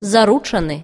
заручаны